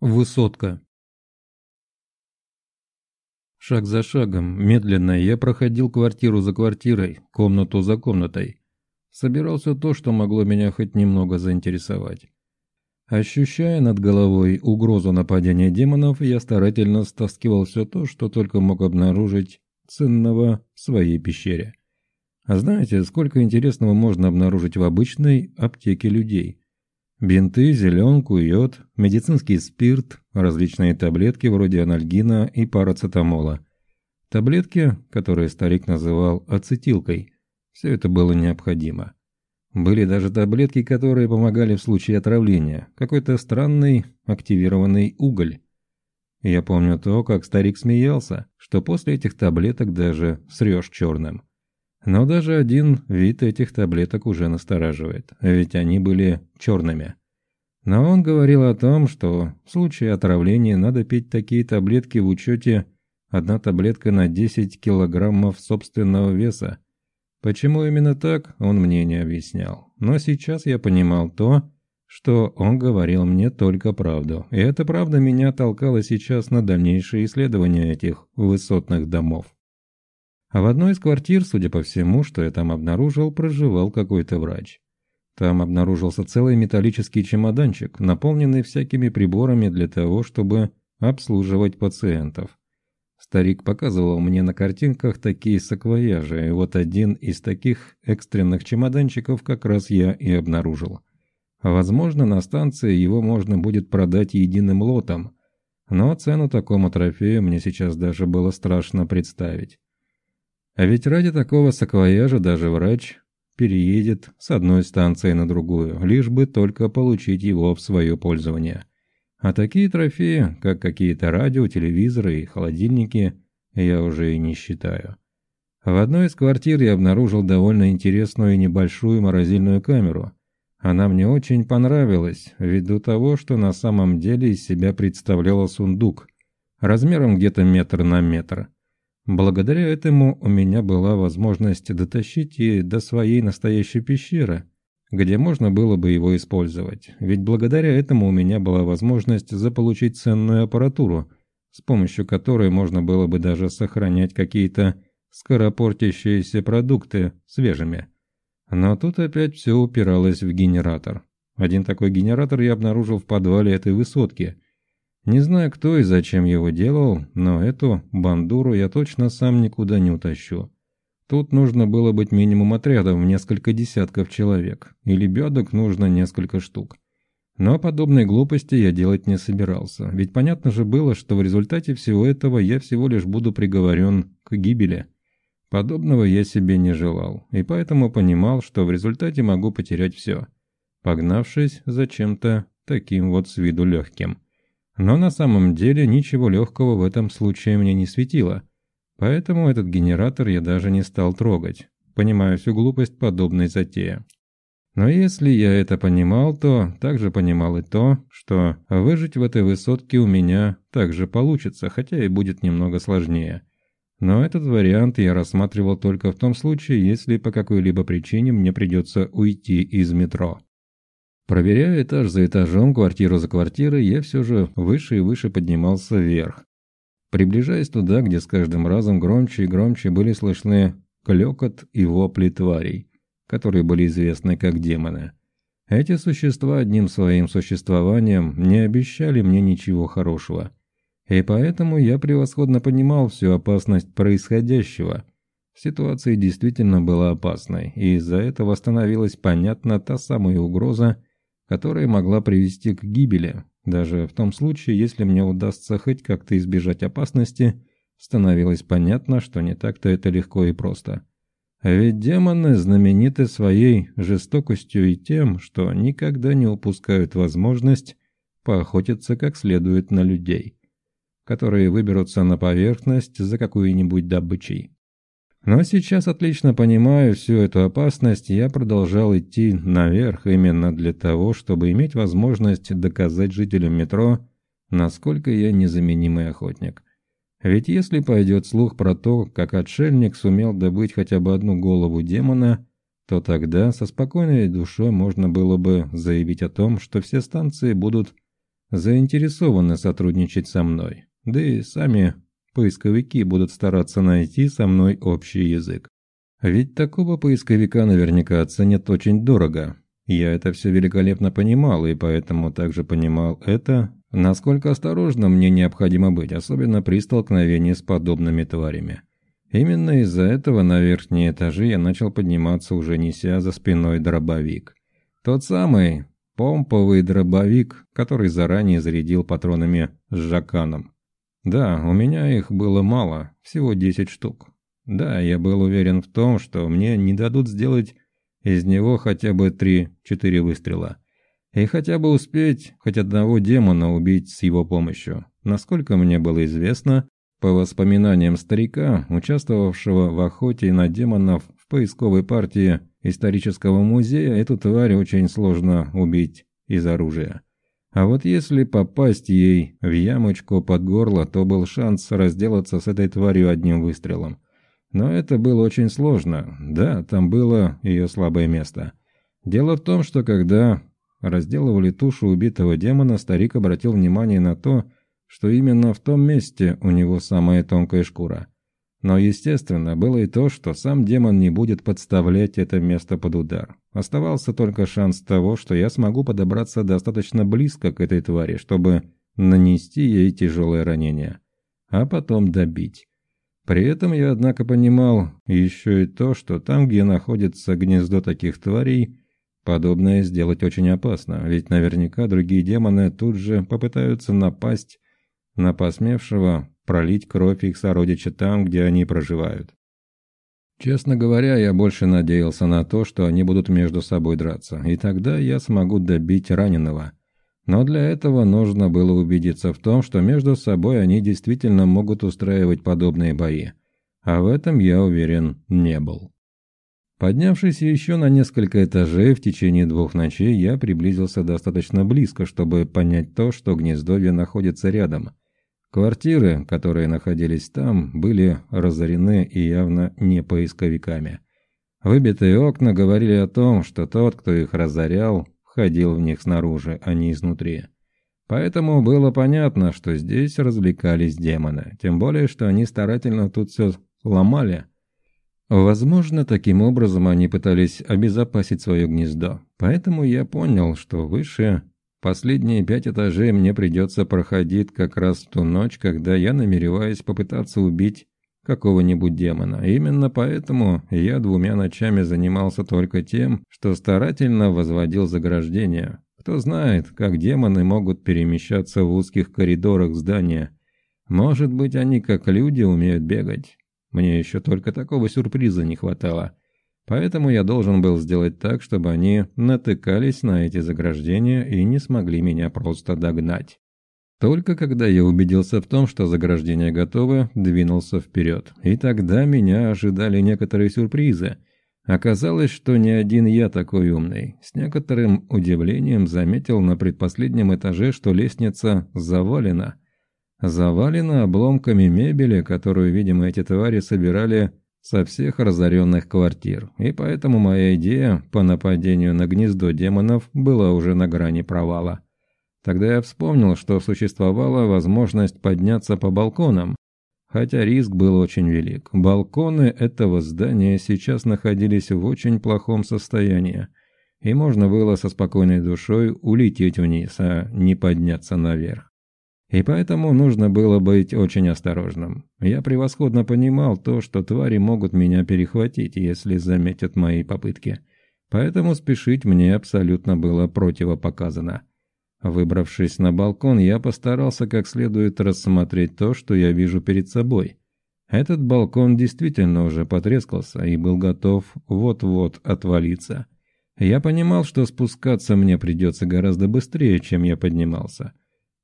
Высотка. Шаг за шагом, медленно, я проходил квартиру за квартирой, комнату за комнатой. Собирал все то, что могло меня хоть немного заинтересовать. Ощущая над головой угрозу нападения демонов, я старательно стаскивал все то, что только мог обнаружить ценного в своей пещере. А знаете, сколько интересного можно обнаружить в обычной аптеке людей? Бинты, зеленку, йод, медицинский спирт, различные таблетки вроде анальгина и парацетамола. Таблетки, которые старик называл ацетилкой. Все это было необходимо. Были даже таблетки, которые помогали в случае отравления. Какой-то странный активированный уголь. Я помню то, как старик смеялся, что после этих таблеток даже срешь черным. Но даже один вид этих таблеток уже настораживает, ведь они были черными. Но он говорил о том, что в случае отравления надо пить такие таблетки в учете одна таблетка на 10 килограммов собственного веса. Почему именно так, он мне не объяснял. Но сейчас я понимал то, что он говорил мне только правду. И эта правда меня толкала сейчас на дальнейшие исследования этих высотных домов. А в одной из квартир, судя по всему, что я там обнаружил, проживал какой-то врач. Там обнаружился целый металлический чемоданчик, наполненный всякими приборами для того, чтобы обслуживать пациентов. Старик показывал мне на картинках такие саквояжи, и вот один из таких экстренных чемоданчиков как раз я и обнаружил. Возможно, на станции его можно будет продать единым лотом, но цену такому трофею мне сейчас даже было страшно представить. А ведь ради такого саквояжа даже врач переедет с одной станции на другую, лишь бы только получить его в свое пользование. А такие трофеи, как какие-то радио, телевизоры и холодильники, я уже и не считаю. В одной из квартир я обнаружил довольно интересную и небольшую морозильную камеру. Она мне очень понравилась, ввиду того, что на самом деле из себя представляла сундук, размером где-то метр на метр. Благодаря этому у меня была возможность дотащить и до своей настоящей пещеры, где можно было бы его использовать. Ведь благодаря этому у меня была возможность заполучить ценную аппаратуру, с помощью которой можно было бы даже сохранять какие-то скоропортящиеся продукты свежими. Но тут опять все упиралось в генератор. Один такой генератор я обнаружил в подвале этой высотки – не знаю, кто и зачем его делал, но эту бандуру я точно сам никуда не утащу. Тут нужно было быть минимум отрядом в несколько десятков человек, и лебедок нужно несколько штук. Но подобной глупости я делать не собирался, ведь понятно же было, что в результате всего этого я всего лишь буду приговорен к гибели. Подобного я себе не желал, и поэтому понимал, что в результате могу потерять все, погнавшись за чем-то таким вот с виду легким. Но на самом деле ничего легкого в этом случае мне не светило. Поэтому этот генератор я даже не стал трогать. Понимаю всю глупость подобной затеи. Но если я это понимал, то также понимал и то, что выжить в этой высотке у меня также получится, хотя и будет немного сложнее. Но этот вариант я рассматривал только в том случае, если по какой-либо причине мне придется уйти из метро. Проверяя этаж за этажом, квартиру за квартирой, я все же выше и выше поднимался вверх. Приближаясь туда, где с каждым разом громче и громче были слышны клекот и вопли тварей, которые были известны как демоны. Эти существа одним своим существованием не обещали мне ничего хорошего. И поэтому я превосходно понимал всю опасность происходящего. Ситуация действительно была опасной, и из-за этого становилась понятна та самая угроза, которая могла привести к гибели. Даже в том случае, если мне удастся хоть как-то избежать опасности, становилось понятно, что не так-то это легко и просто. Ведь демоны знамениты своей жестокостью и тем, что никогда не упускают возможность поохотиться как следует на людей, которые выберутся на поверхность за какую-нибудь добычей. Но сейчас отлично понимаю всю эту опасность, я продолжал идти наверх именно для того, чтобы иметь возможность доказать жителям метро, насколько я незаменимый охотник. Ведь если пойдет слух про то, как отшельник сумел добыть хотя бы одну голову демона, то тогда со спокойной душой можно было бы заявить о том, что все станции будут заинтересованы сотрудничать со мной. Да и сами поисковики будут стараться найти со мной общий язык. Ведь такого поисковика наверняка оценят очень дорого. Я это все великолепно понимал, и поэтому также понимал это, насколько осторожно мне необходимо быть, особенно при столкновении с подобными тварями. Именно из-за этого на верхние этажи я начал подниматься, уже неся за спиной дробовик. Тот самый помповый дробовик, который заранее зарядил патронами с жаканом. Да, у меня их было мало, всего 10 штук. Да, я был уверен в том, что мне не дадут сделать из него хотя бы 3-4 выстрела. И хотя бы успеть хоть одного демона убить с его помощью. Насколько мне было известно, по воспоминаниям старика, участвовавшего в охоте на демонов в поисковой партии исторического музея, эту тварь очень сложно убить из оружия. А вот если попасть ей в ямочку под горло, то был шанс разделаться с этой тварью одним выстрелом. Но это было очень сложно. Да, там было ее слабое место. Дело в том, что когда разделывали тушу убитого демона, старик обратил внимание на то, что именно в том месте у него самая тонкая шкура. Но, естественно, было и то, что сам демон не будет подставлять это место под удар. Оставался только шанс того, что я смогу подобраться достаточно близко к этой твари, чтобы нанести ей тяжелое ранение, а потом добить. При этом я, однако, понимал еще и то, что там, где находится гнездо таких тварей, подобное сделать очень опасно, ведь наверняка другие демоны тут же попытаются напасть на посмевшего пролить кровь их сородича там, где они проживают. Честно говоря, я больше надеялся на то, что они будут между собой драться, и тогда я смогу добить раненого. Но для этого нужно было убедиться в том, что между собой они действительно могут устраивать подобные бои. А в этом я уверен не был. Поднявшись еще на несколько этажей в течение двух ночей, я приблизился достаточно близко, чтобы понять то, что гнездовье находится рядом. Квартиры, которые находились там, были разорены и явно не поисковиками. Выбитые окна говорили о том, что тот, кто их разорял, входил в них снаружи, а не изнутри. Поэтому было понятно, что здесь развлекались демоны, тем более, что они старательно тут все ломали. Возможно, таким образом они пытались обезопасить свое гнездо. Поэтому я понял, что выше Последние пять этажей мне придется проходить как раз в ту ночь, когда я намереваюсь попытаться убить какого-нибудь демона. Именно поэтому я двумя ночами занимался только тем, что старательно возводил заграждения. Кто знает, как демоны могут перемещаться в узких коридорах здания. Может быть, они как люди умеют бегать. Мне еще только такого сюрприза не хватало. Поэтому я должен был сделать так, чтобы они натыкались на эти заграждения и не смогли меня просто догнать. Только когда я убедился в том, что заграждения готовы, двинулся вперед. И тогда меня ожидали некоторые сюрпризы. Оказалось, что не один я такой умный. С некоторым удивлением заметил на предпоследнем этаже, что лестница завалена. Завалена обломками мебели, которую, видимо, эти твари собирали со всех разоренных квартир, и поэтому моя идея по нападению на гнездо демонов была уже на грани провала. Тогда я вспомнил, что существовала возможность подняться по балконам, хотя риск был очень велик. Балконы этого здания сейчас находились в очень плохом состоянии, и можно было со спокойной душой улететь вниз, а не подняться наверх. И поэтому нужно было быть очень осторожным. Я превосходно понимал то, что твари могут меня перехватить, если заметят мои попытки. Поэтому спешить мне абсолютно было противопоказано. Выбравшись на балкон, я постарался как следует рассмотреть то, что я вижу перед собой. Этот балкон действительно уже потрескался и был готов вот-вот отвалиться. Я понимал, что спускаться мне придется гораздо быстрее, чем я поднимался.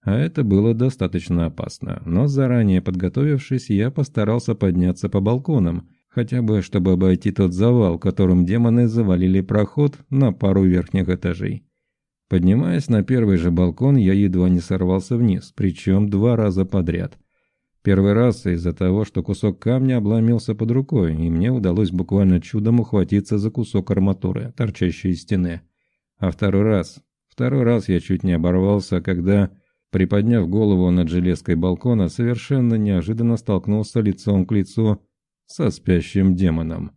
А это было достаточно опасно, но заранее подготовившись, я постарался подняться по балконам, хотя бы чтобы обойти тот завал, которым демоны завалили проход на пару верхних этажей. Поднимаясь на первый же балкон, я едва не сорвался вниз, причем два раза подряд. Первый раз из-за того, что кусок камня обломился под рукой, и мне удалось буквально чудом ухватиться за кусок арматуры, торчащий из стены. А второй раз... Второй раз я чуть не оборвался, когда приподняв голову над железкой балкона, совершенно неожиданно столкнулся лицом к лицу со спящим демоном.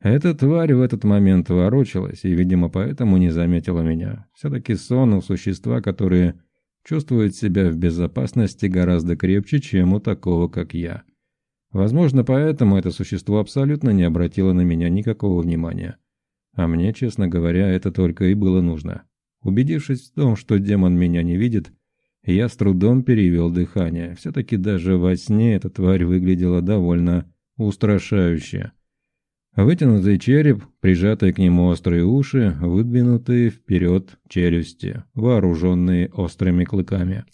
Эта тварь в этот момент ворочалась и, видимо, поэтому не заметила меня. Все-таки сон у существа, которые чувствуют себя в безопасности гораздо крепче, чем у такого, как я. Возможно, поэтому это существо абсолютно не обратило на меня никакого внимания. А мне, честно говоря, это только и было нужно. Убедившись в том, что демон меня не видит, я с трудом перевел дыхание. Все-таки даже во сне эта тварь выглядела довольно устрашающе. Вытянутый череп, прижатые к нему острые уши, выдвинутые вперед челюсти, вооруженные острыми клыками.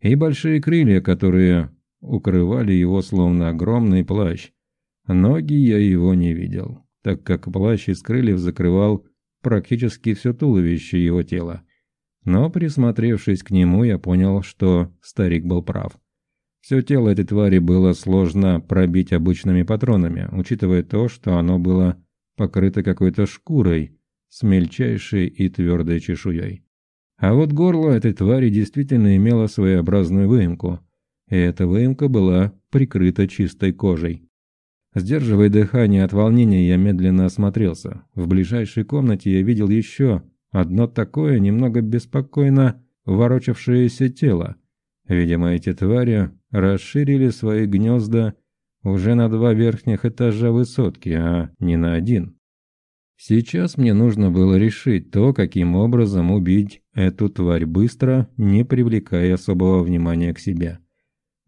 И большие крылья, которые укрывали его словно огромный плащ. Ноги я его не видел, так как плащ из крыльев закрывал практически все туловище его тела. Но присмотревшись к нему, я понял, что старик был прав. Все тело этой твари было сложно пробить обычными патронами, учитывая то, что оно было покрыто какой-то шкурой с мельчайшей и твердой чешуей. А вот горло этой твари действительно имело своеобразную выемку, и эта выемка была прикрыта чистой кожей. Сдерживая дыхание от волнения, я медленно осмотрелся. В ближайшей комнате я видел еще одно такое немного беспокойно ворочавшееся тело. Видимо, эти твари расширили свои гнезда уже на два верхних этажа высотки, а не на один. Сейчас мне нужно было решить то, каким образом убить эту тварь быстро, не привлекая особого внимания к себе.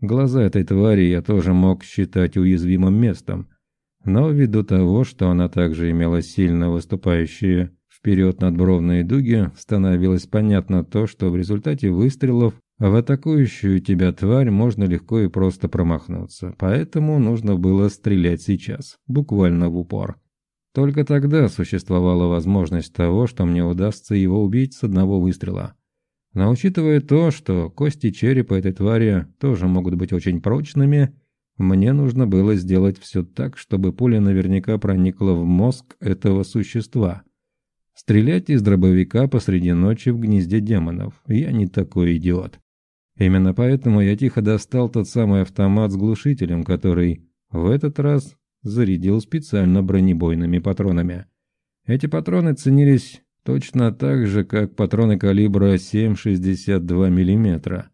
Глаза этой твари я тоже мог считать уязвимым местом, но ввиду того, что она также имела сильно выступающие вперед надбровные дуги, становилось понятно то, что в результате выстрелов в атакующую тебя тварь можно легко и просто промахнуться, поэтому нужно было стрелять сейчас, буквально в упор. Только тогда существовала возможность того, что мне удастся его убить с одного выстрела. Но учитывая то, что кости черепа этой твари тоже могут быть очень прочными, мне нужно было сделать все так, чтобы пуля наверняка проникла в мозг этого существа. Стрелять из дробовика посреди ночи в гнезде демонов. Я не такой идиот. Именно поэтому я тихо достал тот самый автомат с глушителем, который в этот раз зарядил специально бронебойными патронами. Эти патроны ценились точно так же, как патроны калибра 7,62 мм.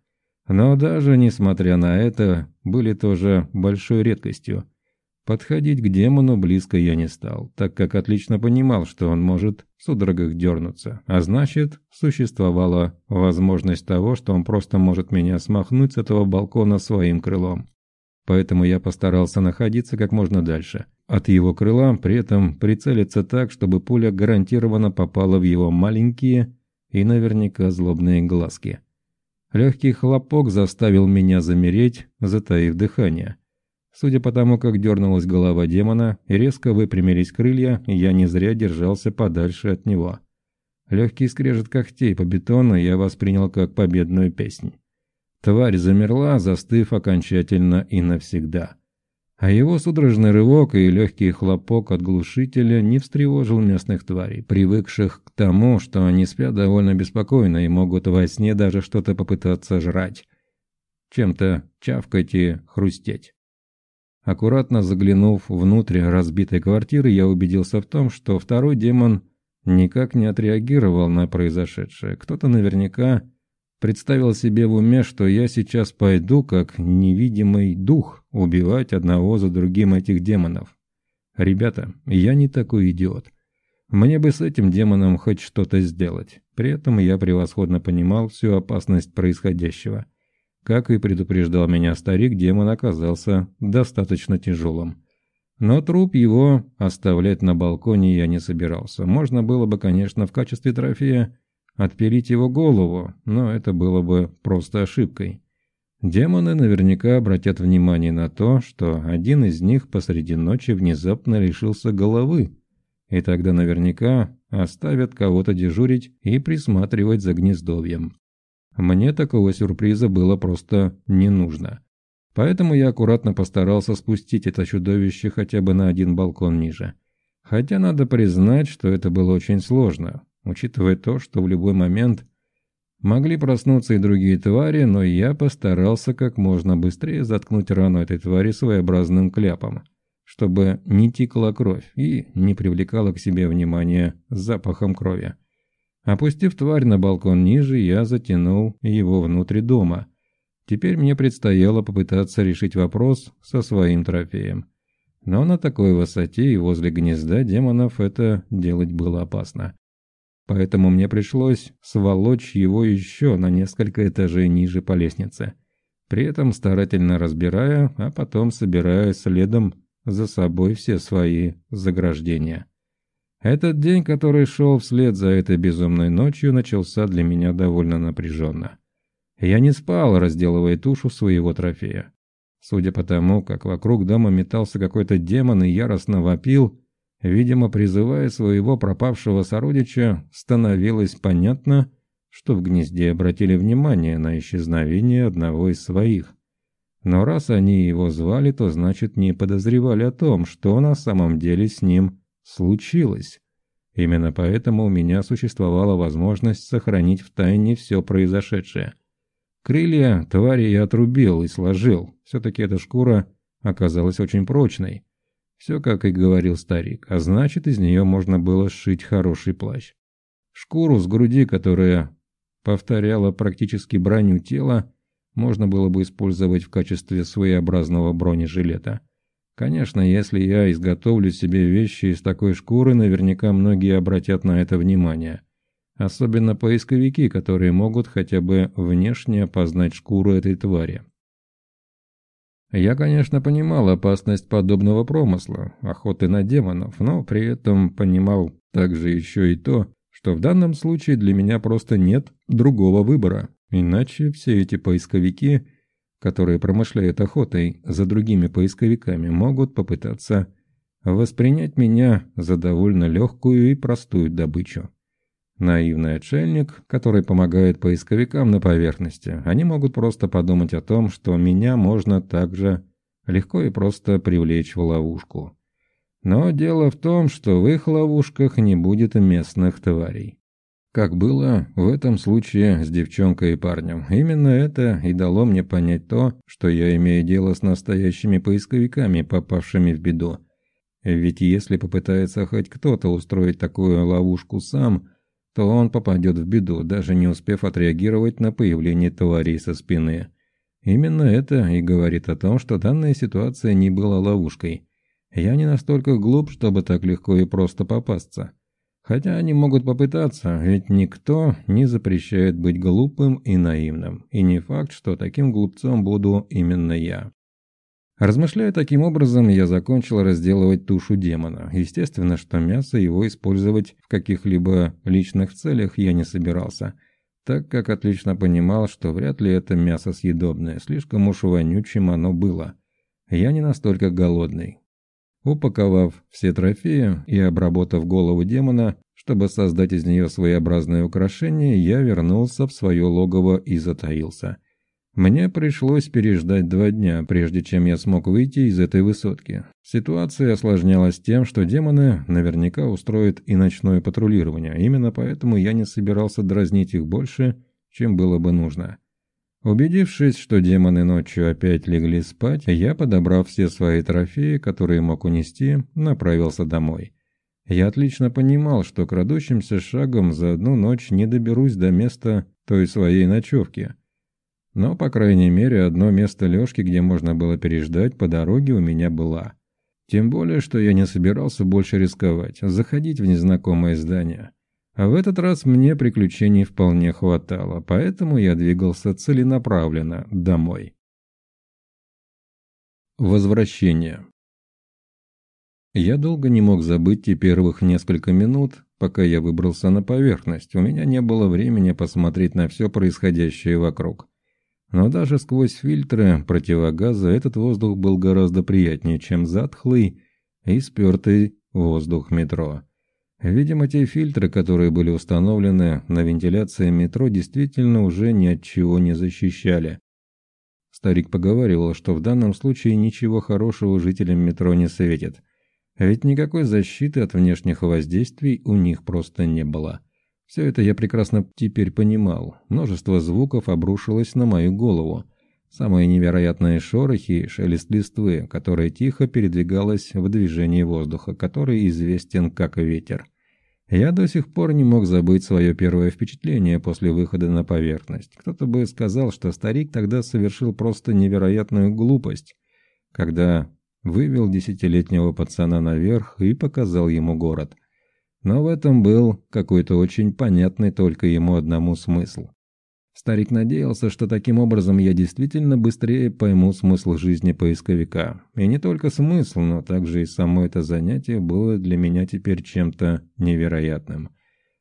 Но даже несмотря на это, были тоже большой редкостью – Подходить к демону близко я не стал, так как отлично понимал, что он может в судорогах дернуться, а значит, существовала возможность того, что он просто может меня смахнуть с этого балкона своим крылом. Поэтому я постарался находиться как можно дальше от его крыла, при этом прицелиться так, чтобы пуля гарантированно попала в его маленькие и наверняка злобные глазки. Легкий хлопок заставил меня замереть, затаив дыхание – Судя по тому, как дернулась голова демона и резко выпрямились крылья, я не зря держался подальше от него. Легкий скрежет когтей по бетону я воспринял как победную песнь. Тварь замерла, застыв окончательно и навсегда. А его судорожный рывок и легкий хлопок от глушителя не встревожил местных тварей, привыкших к тому, что они спят довольно беспокойно и могут во сне даже что-то попытаться жрать. Чем-то чавкать и хрустеть. Аккуратно заглянув внутрь разбитой квартиры, я убедился в том, что второй демон никак не отреагировал на произошедшее. Кто-то наверняка представил себе в уме, что я сейчас пойду, как невидимый дух, убивать одного за другим этих демонов. Ребята, я не такой идиот. Мне бы с этим демоном хоть что-то сделать. При этом я превосходно понимал всю опасность происходящего. Как и предупреждал меня старик, демон оказался достаточно тяжелым. Но труп его оставлять на балконе я не собирался. Можно было бы, конечно, в качестве трофея отпилить его голову, но это было бы просто ошибкой. Демоны наверняка обратят внимание на то, что один из них посреди ночи внезапно лишился головы, и тогда наверняка оставят кого-то дежурить и присматривать за гнездовьем. Мне такого сюрприза было просто не нужно. Поэтому я аккуратно постарался спустить это чудовище хотя бы на один балкон ниже. Хотя надо признать, что это было очень сложно, учитывая то, что в любой момент Могли проснуться и другие твари, но я постарался как можно быстрее заткнуть рану этой твари своеобразным кляпом, чтобы не текла кровь и не привлекала к себе внимания запахом крови. Опустив тварь на балкон ниже, я затянул его внутрь дома. Теперь мне предстояло попытаться решить вопрос со своим трофеем. Но на такой высоте и возле гнезда демонов это делать было опасно. Поэтому мне пришлось сволочь его еще на несколько этажей ниже по лестнице. При этом старательно разбирая, а потом собирая следом за собой все свои заграждения. Этот день, который шел вслед за этой безумной ночью, начался для меня довольно напряженно. Я не спал, разделывая тушу своего трофея. Судя по тому, как вокруг дома метался какой-то демон и яростно вопил, видимо, призывая своего пропавшего сородича, становилось понятно, что в гнезде обратили внимание на исчезновение одного из своих. Но раз они его звали, то значит не подозревали о том, что на самом деле с ним случилось. Именно поэтому у меня существовала возможность сохранить в тайне все произошедшее. Крылья твари я отрубил и сложил, все-таки эта шкура оказалась очень прочной. Все, как и говорил старик, а значит, из нее можно было сшить хороший плащ. Шкуру с груди, которая повторяла практически броню тела, можно было бы использовать в качестве своеобразного бронежилета. Конечно, если я изготовлю себе вещи из такой шкуры, наверняка многие обратят на это внимание. Особенно поисковики, которые могут хотя бы внешне опознать шкуру этой твари. Я, конечно, понимал опасность подобного промысла, охоты на демонов, но при этом понимал также еще и то, что в данном случае для меня просто нет другого выбора. Иначе все эти поисковики которые промышляют охотой за другими поисковиками, могут попытаться воспринять меня за довольно легкую и простую добычу. Наивный отшельник, который помогает поисковикам на поверхности, они могут просто подумать о том, что меня можно также легко и просто привлечь в ловушку. Но дело в том, что в их ловушках не будет местных тварей. Как было в этом случае с девчонкой и парнем. Именно это и дало мне понять то, что я имею дело с настоящими поисковиками, попавшими в беду. Ведь если попытается хоть кто-то устроить такую ловушку сам, то он попадет в беду, даже не успев отреагировать на появление тварей со спины. Именно это и говорит о том, что данная ситуация не была ловушкой. Я не настолько глуп, чтобы так легко и просто попасться. Хотя они могут попытаться, ведь никто не запрещает быть глупым и наивным. И не факт, что таким глупцом буду именно я. Размышляя таким образом, я закончил разделывать тушу демона. Естественно, что мясо его использовать в каких-либо личных целях я не собирался, так как отлично понимал, что вряд ли это мясо съедобное, слишком уж вонючим оно было. Я не настолько голодный. Упаковав все трофеи и обработав голову демона, чтобы создать из нее своеобразное украшение, я вернулся в свое логово и затаился. Мне пришлось переждать два дня, прежде чем я смог выйти из этой высотки. Ситуация осложнялась тем, что демоны наверняка устроят и ночное патрулирование, именно поэтому я не собирался дразнить их больше, чем было бы нужно. Убедившись, что демоны ночью опять легли спать, я, подобрав все свои трофеи, которые мог унести, направился домой. Я отлично понимал, что крадущимся шагом за одну ночь не доберусь до места той своей ночевки. Но, по крайней мере, одно место лёжки, где можно было переждать по дороге, у меня было. Тем более, что я не собирался больше рисковать, заходить в незнакомое здание. А в этот раз мне приключений вполне хватало, поэтому я двигался целенаправленно домой. Возвращение. Я долго не мог забыть те первых несколько минут, пока я выбрался на поверхность. У меня не было времени посмотреть на все происходящее вокруг. Но даже сквозь фильтры противогаза этот воздух был гораздо приятнее, чем затхлый и спертый воздух метро. Видимо, те фильтры, которые были установлены на вентиляции метро, действительно уже ни от чего не защищали. Старик поговаривал, что в данном случае ничего хорошего жителям метро не светит. Ведь никакой защиты от внешних воздействий у них просто не было. Все это я прекрасно теперь понимал. Множество звуков обрушилось на мою голову. Самые невероятные шорохи шелест листвы, которая тихо передвигалась в движении воздуха, который известен как ветер. Я до сих пор не мог забыть свое первое впечатление после выхода на поверхность. Кто-то бы сказал, что старик тогда совершил просто невероятную глупость, когда вывел десятилетнего пацана наверх и показал ему город. Но в этом был какой-то очень понятный только ему одному смысл. Старик надеялся, что таким образом я действительно быстрее пойму смысл жизни поисковика. И не только смысл, но также и само это занятие было для меня теперь чем-то невероятным.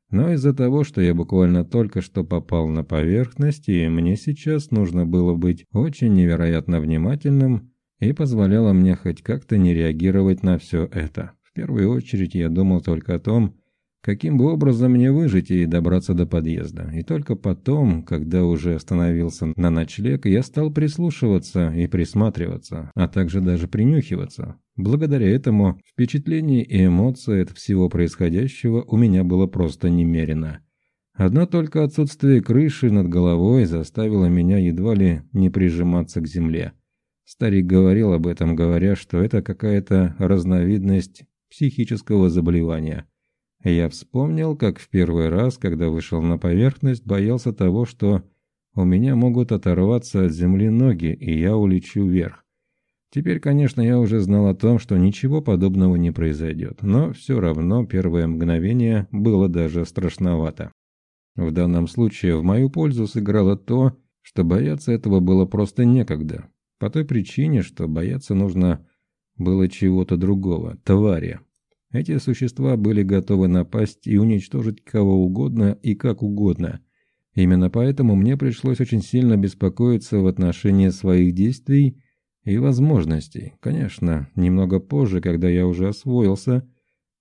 Но из-за того, что я буквально только что попал на поверхность, и мне сейчас нужно было быть очень невероятно внимательным, и позволяло мне хоть как-то не реагировать на все это. В первую очередь я думал только о том, каким бы образом мне выжить и добраться до подъезда. И только потом, когда уже остановился на ночлег, я стал прислушиваться и присматриваться, а также даже принюхиваться. Благодаря этому впечатлений и эмоций от всего происходящего у меня было просто немерено. Одно только отсутствие крыши над головой заставило меня едва ли не прижиматься к земле. Старик говорил об этом, говоря, что это какая-то разновидность психического заболевания – я вспомнил, как в первый раз, когда вышел на поверхность, боялся того, что у меня могут оторваться от земли ноги, и я улечу вверх. Теперь, конечно, я уже знал о том, что ничего подобного не произойдет, но все равно первое мгновение было даже страшновато. В данном случае в мою пользу сыграло то, что бояться этого было просто некогда, по той причине, что бояться нужно было чего-то другого, твари, эти существа были готовы напасть и уничтожить кого угодно и как угодно. Именно поэтому мне пришлось очень сильно беспокоиться в отношении своих действий и возможностей. Конечно, немного позже, когда я уже освоился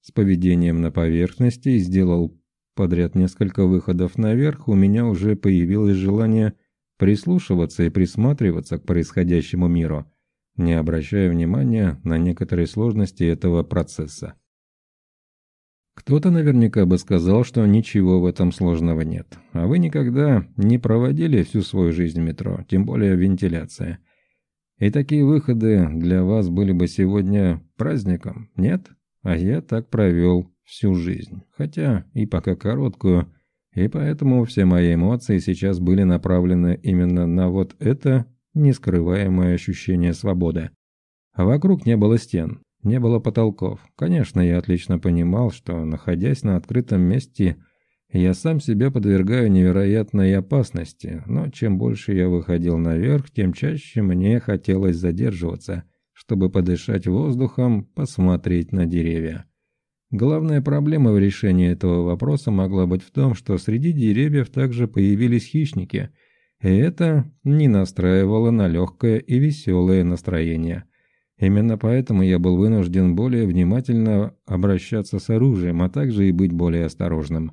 с поведением на поверхности и сделал подряд несколько выходов наверх, у меня уже появилось желание прислушиваться и присматриваться к происходящему миру, не обращая внимания на некоторые сложности этого процесса. Кто-то наверняка бы сказал, что ничего в этом сложного нет. А вы никогда не проводили всю свою жизнь в метро, тем более вентиляция. И такие выходы для вас были бы сегодня праздником, нет? А я так провел всю жизнь. Хотя и пока короткую, и поэтому все мои эмоции сейчас были направлены именно на вот это нескрываемое ощущение свободы. А вокруг не было стен, не было потолков. Конечно, я отлично понимал, что, находясь на открытом месте, я сам себя подвергаю невероятной опасности, но чем больше я выходил наверх, тем чаще мне хотелось задерживаться, чтобы подышать воздухом, посмотреть на деревья. Главная проблема в решении этого вопроса могла быть в том, что среди деревьев также появились хищники, и это не настраивало на легкое и веселое настроение – Именно поэтому я был вынужден более внимательно обращаться с оружием, а также и быть более осторожным.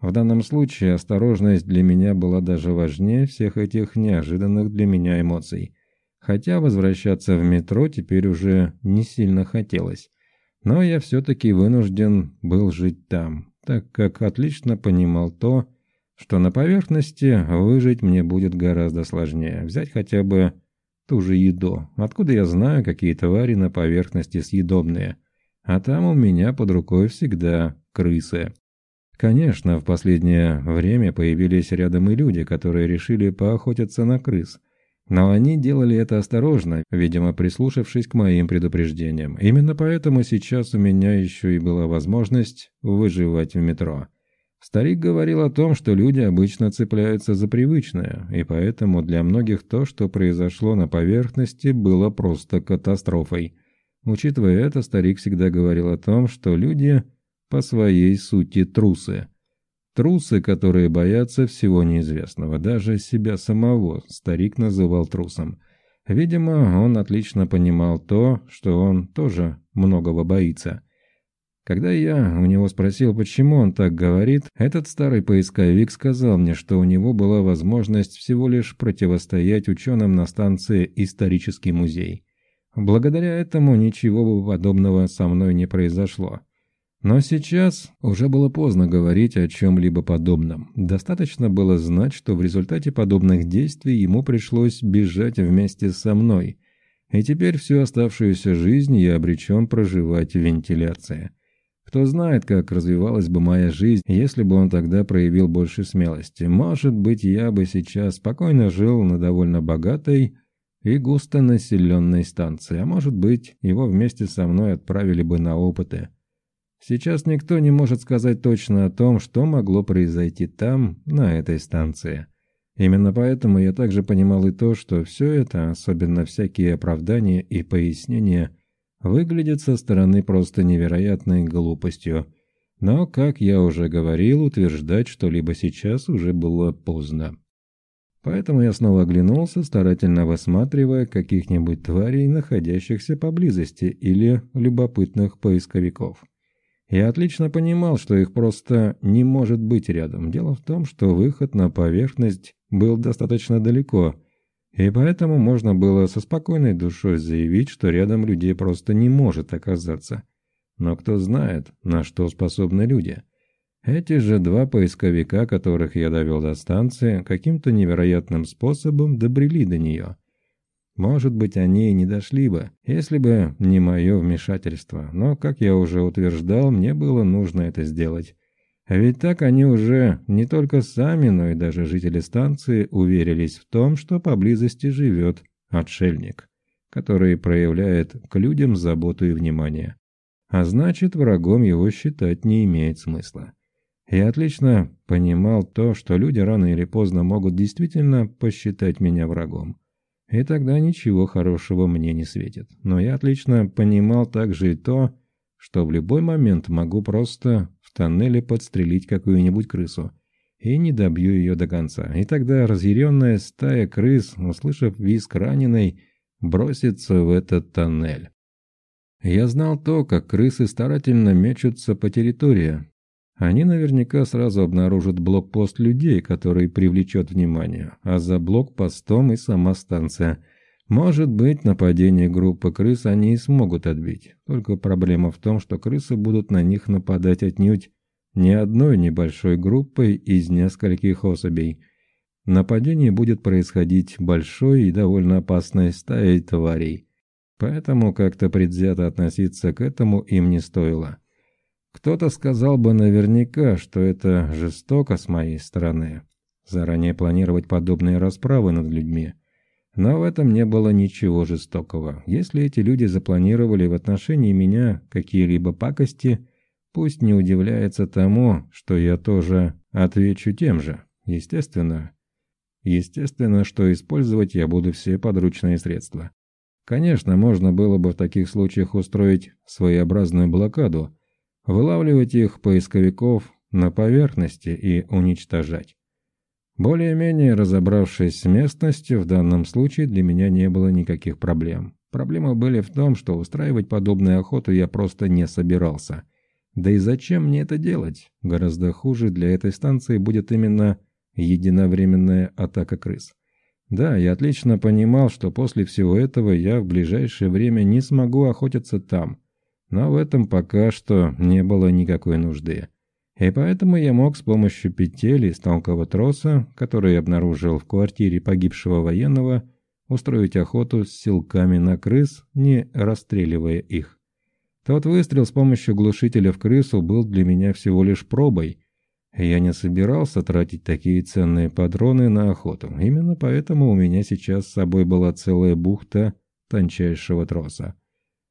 В данном случае осторожность для меня была даже важнее всех этих неожиданных для меня эмоций. Хотя возвращаться в метро теперь уже не сильно хотелось. Но я все-таки вынужден был жить там, так как отлично понимал то, что на поверхности выжить мне будет гораздо сложнее. Взять хотя бы ту же еду. Откуда я знаю, какие твари на поверхности съедобные? А там у меня под рукой всегда крысы. Конечно, в последнее время появились рядом и люди, которые решили поохотиться на крыс. Но они делали это осторожно, видимо, прислушавшись к моим предупреждениям. Именно поэтому сейчас у меня еще и была возможность выживать в метро. Старик говорил о том, что люди обычно цепляются за привычное, и поэтому для многих то, что произошло на поверхности, было просто катастрофой. Учитывая это, старик всегда говорил о том, что люди по своей сути трусы. Трусы, которые боятся всего неизвестного, даже себя самого старик называл трусом. Видимо, он отлично понимал то, что он тоже многого боится. Когда я у него спросил, почему он так говорит, этот старый поисковик сказал мне, что у него была возможность всего лишь противостоять ученым на станции «Исторический музей». Благодаря этому ничего бы подобного со мной не произошло. Но сейчас уже было поздно говорить о чем-либо подобном. Достаточно было знать, что в результате подобных действий ему пришлось бежать вместе со мной. И теперь всю оставшуюся жизнь я обречен проживать в вентиляции. Кто знает, как развивалась бы моя жизнь, если бы он тогда проявил больше смелости. Может быть, я бы сейчас спокойно жил на довольно богатой и густонаселенной станции, а может быть, его вместе со мной отправили бы на опыты. Сейчас никто не может сказать точно о том, что могло произойти там, на этой станции. Именно поэтому я также понимал и то, что все это, особенно всякие оправдания и пояснения – выглядит со стороны просто невероятной глупостью. Но, как я уже говорил, утверждать что-либо сейчас уже было поздно. Поэтому я снова оглянулся, старательно высматривая каких-нибудь тварей, находящихся поблизости, или любопытных поисковиков. Я отлично понимал, что их просто не может быть рядом. Дело в том, что выход на поверхность был достаточно далеко – и поэтому можно было со спокойной душой заявить, что рядом людей просто не может оказаться. Но кто знает, на что способны люди. Эти же два поисковика, которых я довел до станции, каким-то невероятным способом добрели до нее. Может быть, они и не дошли бы, если бы не мое вмешательство, но, как я уже утверждал, мне было нужно это сделать. Ведь так они уже не только сами, но и даже жители станции уверились в том, что поблизости живет отшельник, который проявляет к людям заботу и внимание. А значит, врагом его считать не имеет смысла. Я отлично понимал то, что люди рано или поздно могут действительно посчитать меня врагом. И тогда ничего хорошего мне не светит. Но я отлично понимал также и то, что в любой момент могу просто тоннеле подстрелить какую-нибудь крысу. И не добью ее до конца. И тогда разъяренная стая крыс, услышав визг раненой, бросится в этот тоннель. Я знал то, как крысы старательно мечутся по территории. Они наверняка сразу обнаружат блокпост людей, который привлечет внимание, а за блокпостом и сама станция – может быть, нападение группы крыс они и смогут отбить. Только проблема в том, что крысы будут на них нападать отнюдь не одной небольшой группой из нескольких особей. Нападение будет происходить большой и довольно опасной стаей тварей. Поэтому как-то предвзято относиться к этому им не стоило. Кто-то сказал бы наверняка, что это жестоко с моей стороны. Заранее планировать подобные расправы над людьми – но в этом не было ничего жестокого. Если эти люди запланировали в отношении меня какие-либо пакости, пусть не удивляется тому, что я тоже отвечу тем же. Естественно. Естественно, что использовать я буду все подручные средства. Конечно, можно было бы в таких случаях устроить своеобразную блокаду, вылавливать их поисковиков на поверхности и уничтожать. Более-менее разобравшись с местностью, в данном случае для меня не было никаких проблем. Проблемы были в том, что устраивать подобную охоту я просто не собирался. Да и зачем мне это делать? Гораздо хуже для этой станции будет именно единовременная атака крыс. Да, я отлично понимал, что после всего этого я в ближайшее время не смогу охотиться там. Но в этом пока что не было никакой нужды. И поэтому я мог с помощью петель и сталкового троса, который обнаружил в квартире погибшего военного, устроить охоту с силками на крыс, не расстреливая их. Тот выстрел с помощью глушителя в крысу был для меня всего лишь пробой. Я не собирался тратить такие ценные патроны на охоту. Именно поэтому у меня сейчас с собой была целая бухта тончайшего троса.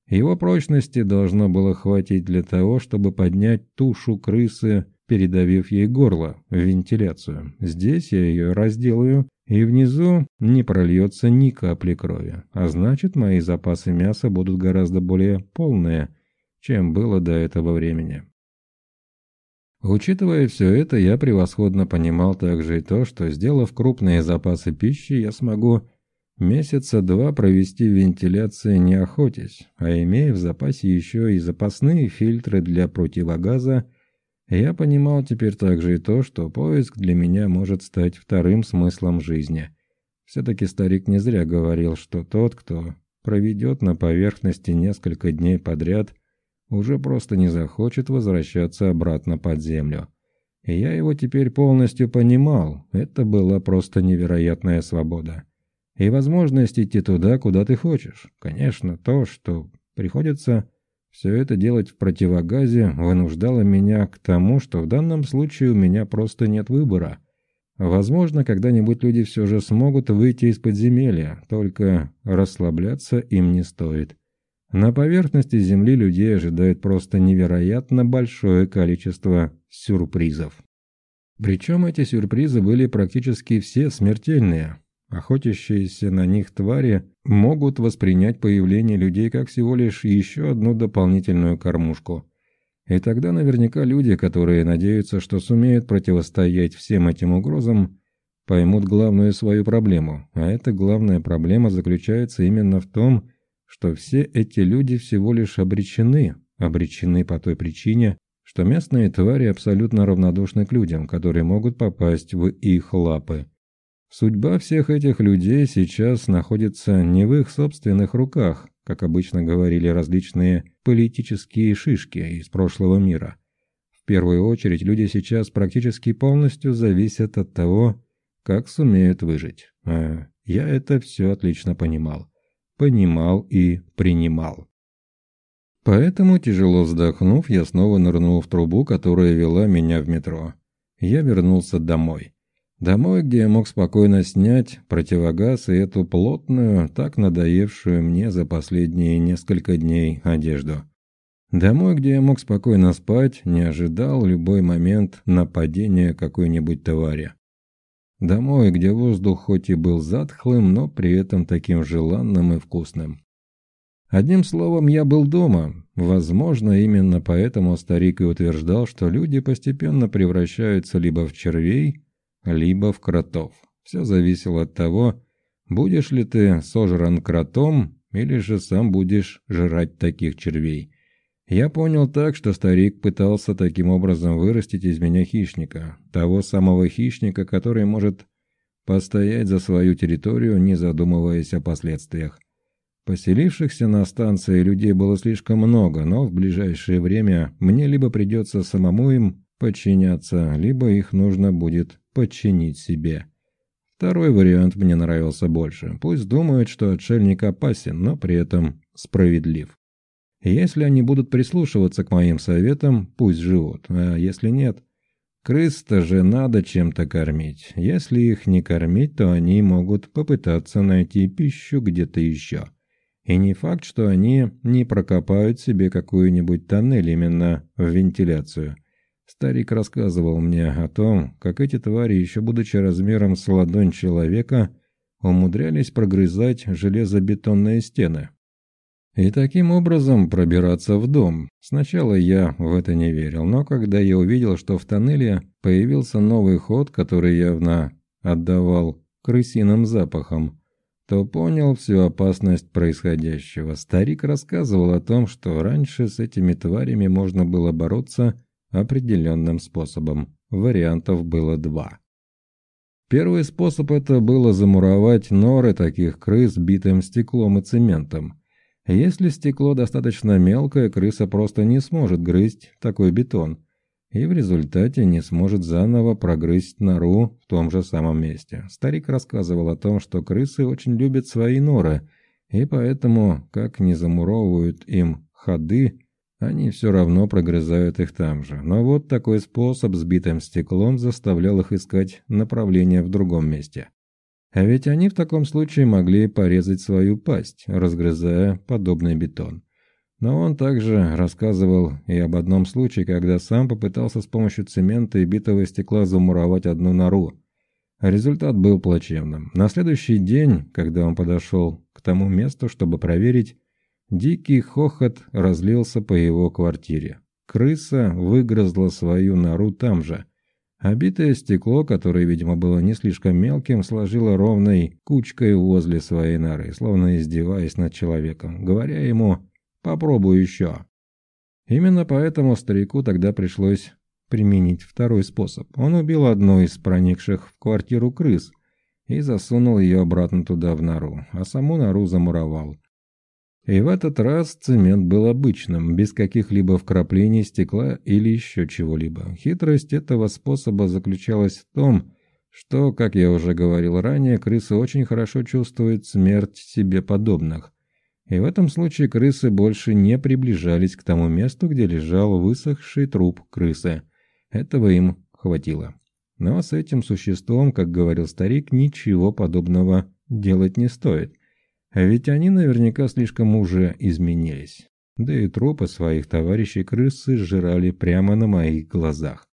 Его прочности должно было хватить для того, чтобы поднять тушу крысы, передавив ей горло в вентиляцию. Здесь я ее разделаю, и внизу не прольется ни капли крови. А значит, мои запасы мяса будут гораздо более полные, чем было до этого времени. Учитывая все это, я превосходно понимал также и то, что, сделав крупные запасы пищи, я смогу Месяца два провести в вентиляции не охотясь, а имея в запасе еще и запасные фильтры для противогаза, я понимал теперь также и то, что поиск для меня может стать вторым смыслом жизни. Все-таки старик не зря говорил, что тот, кто проведет на поверхности несколько дней подряд, уже просто не захочет возвращаться обратно под землю. И я его теперь полностью понимал, это была просто невероятная свобода. И возможность идти туда, куда ты хочешь. Конечно, то, что приходится все это делать в противогазе, вынуждало меня к тому, что в данном случае у меня просто нет выбора. Возможно, когда-нибудь люди все же смогут выйти из подземелья, только расслабляться им не стоит. На поверхности Земли людей ожидает просто невероятно большое количество сюрпризов. Причем эти сюрпризы были практически все смертельные. Охотящиеся на них твари могут воспринять появление людей как всего лишь еще одну дополнительную кормушку. И тогда наверняка люди, которые надеются, что сумеют противостоять всем этим угрозам, поймут главную свою проблему. А эта главная проблема заключается именно в том, что все эти люди всего лишь обречены, обречены по той причине, что местные твари абсолютно равнодушны к людям, которые могут попасть в их лапы. Судьба всех этих людей сейчас находится не в их собственных руках, как обычно говорили различные политические шишки из прошлого мира. В первую очередь люди сейчас практически полностью зависят от того, как сумеют выжить. А я это все отлично понимал понимал и принимал. Поэтому, тяжело вздохнув, я снова нырнул в трубу, которая вела меня в метро. Я вернулся домой. Домой, где я мог спокойно снять противогаз и эту плотную, так надоевшую мне за последние несколько дней одежду. Домой, где я мог спокойно спать, не ожидал любой момент нападения какой-нибудь твари. Домой, где воздух хоть и был затхлым, но при этом таким желанным и вкусным. Одним словом, я был дома. Возможно, именно поэтому старик и утверждал, что люди постепенно превращаются либо в червей, либо в кротов. Все зависело от того, будешь ли ты сожран кротом, или же сам будешь жрать таких червей. Я понял так, что старик пытался таким образом вырастить из меня хищника, того самого хищника, который может постоять за свою территорию, не задумываясь о последствиях. Поселившихся на станции людей было слишком много, но в ближайшее время мне либо придется самому им подчиняться, либо их нужно будет подчинить себе. Второй вариант мне нравился больше. Пусть думают, что отшельник опасен, но при этом справедлив. Если они будут прислушиваться к моим советам, пусть живут, а если нет, крыс-то же надо чем-то кормить. Если их не кормить, то они могут попытаться найти пищу где-то еще. И не факт, что они не прокопают себе какую-нибудь тоннель именно в вентиляцию. Старик рассказывал мне о том, как эти твари, еще будучи размером с ладонь человека, умудрялись прогрызать железобетонные стены, и таким образом пробираться в дом. Сначала я в это не верил, но когда я увидел, что в тоннеле появился новый ход, который явно отдавал крысиным запахом, то понял всю опасность происходящего. Старик рассказывал о том, что раньше с этими тварями можно было бороться определенным способом. Вариантов было два. Первый способ это было замуровать норы таких крыс битым стеклом и цементом. Если стекло достаточно мелкое, крыса просто не сможет грызть такой бетон и в результате не сможет заново прогрызть нору в том же самом месте. Старик рассказывал о том, что крысы очень любят свои норы, и поэтому, как не замуровывают им ходы, они все равно прогрызают их там же. Но вот такой способ с битым стеклом заставлял их искать направление в другом месте. А ведь они в таком случае могли порезать свою пасть, разгрызая подобный бетон. Но он также рассказывал и об одном случае, когда сам попытался с помощью цемента и битого стекла замуровать одну нору. Результат был плачевным. На следующий день, когда он подошел к тому месту, чтобы проверить, дикий хохот разлился по его квартире. Крыса выгрызла свою нору там же – Обитое стекло, которое, видимо, было не слишком мелким, сложило ровной кучкой возле своей норы, словно издеваясь над человеком, говоря ему «попробуй еще». Именно поэтому старику тогда пришлось применить второй способ. Он убил одну из проникших в квартиру крыс и засунул ее обратно туда в нору, а саму нору замуровал. И в этот раз цемент был обычным, без каких-либо вкраплений стекла или еще чего-либо. Хитрость этого способа заключалась в том, что, как я уже говорил ранее, крысы очень хорошо чувствуют смерть себе подобных. И в этом случае крысы больше не приближались к тому месту, где лежал высохший труп крысы. Этого им хватило. Но с этим существом, как говорил старик, ничего подобного делать не стоит. Ведь они наверняка слишком уже изменились. Да и трупы своих товарищей крысы сжирали прямо на моих глазах.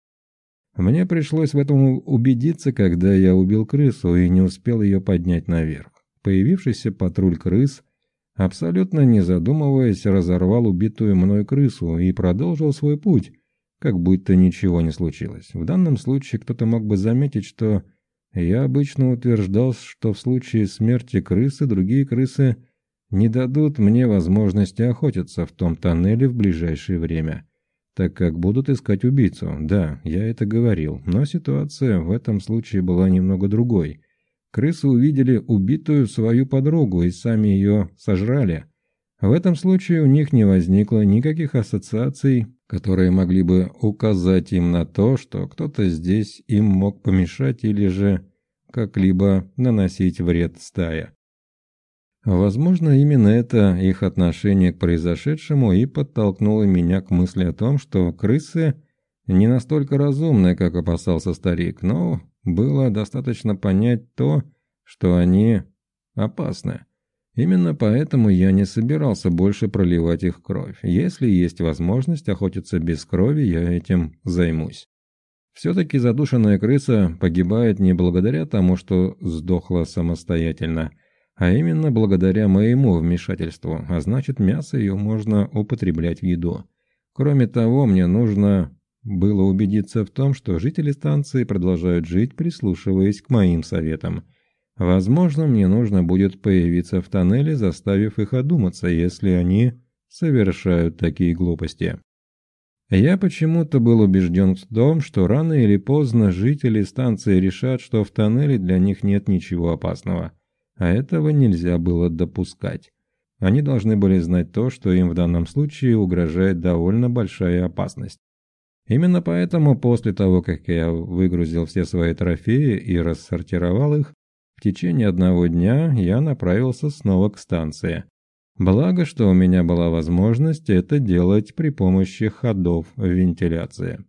Мне пришлось в этом убедиться, когда я убил крысу и не успел ее поднять наверх. Появившийся патруль крыс, абсолютно не задумываясь, разорвал убитую мной крысу и продолжил свой путь, как будто ничего не случилось. В данном случае кто-то мог бы заметить, что я обычно утверждал, что в случае смерти крысы другие крысы не дадут мне возможности охотиться в том тоннеле в ближайшее время, так как будут искать убийцу. Да, я это говорил, но ситуация в этом случае была немного другой. Крысы увидели убитую свою подругу и сами ее сожрали. В этом случае у них не возникло никаких ассоциаций, которые могли бы указать им на то, что кто-то здесь им мог помешать или же как-либо наносить вред стае. Возможно, именно это их отношение к произошедшему и подтолкнуло меня к мысли о том, что крысы не настолько разумны, как опасался старик, но было достаточно понять то, что они опасны. Именно поэтому я не собирался больше проливать их кровь. Если есть возможность охотиться без крови, я этим займусь. Все-таки задушенная крыса погибает не благодаря тому, что сдохла самостоятельно, а именно благодаря моему вмешательству, а значит мясо ее можно употреблять в еду. Кроме того, мне нужно было убедиться в том, что жители станции продолжают жить, прислушиваясь к моим советам – Возможно, мне нужно будет появиться в тоннеле, заставив их одуматься, если они совершают такие глупости. Я почему-то был убежден в том, что рано или поздно жители станции решат, что в тоннеле для них нет ничего опасного, а этого нельзя было допускать. Они должны были знать то, что им в данном случае угрожает довольно большая опасность. Именно поэтому после того, как я выгрузил все свои трофеи и рассортировал их, в течение одного дня я направился снова к станции. Благо, что у меня была возможность это делать при помощи ходов вентиляции.